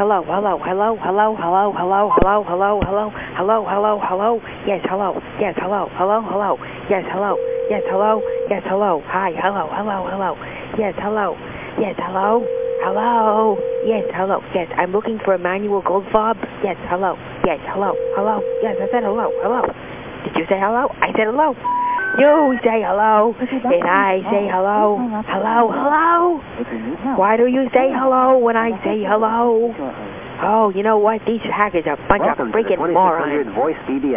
Hello, hello, hello, hello, hello, hello, hello, hello, hello, hello, hello, hello. Yes, hello. Yes, hello, hello, hello. Yes, hello. Yes, hello. Yes, hello. Hi, hello, hello, hello. Yes, hello. Yes, hello. Hello. Yes, hello. Yes, I'm looking for Emmanuel Goldfarb. Yes, hello. Yes, hello. Hello. Yes, I said hello. Hello. Did you say hello? I said hello. You say hello. And I say hello. Hello, hello. Why do you say hello when I say hello? Oh, you know what? These hackers are a bunch of Welcome to freaking morons. 2600 Voice BBS.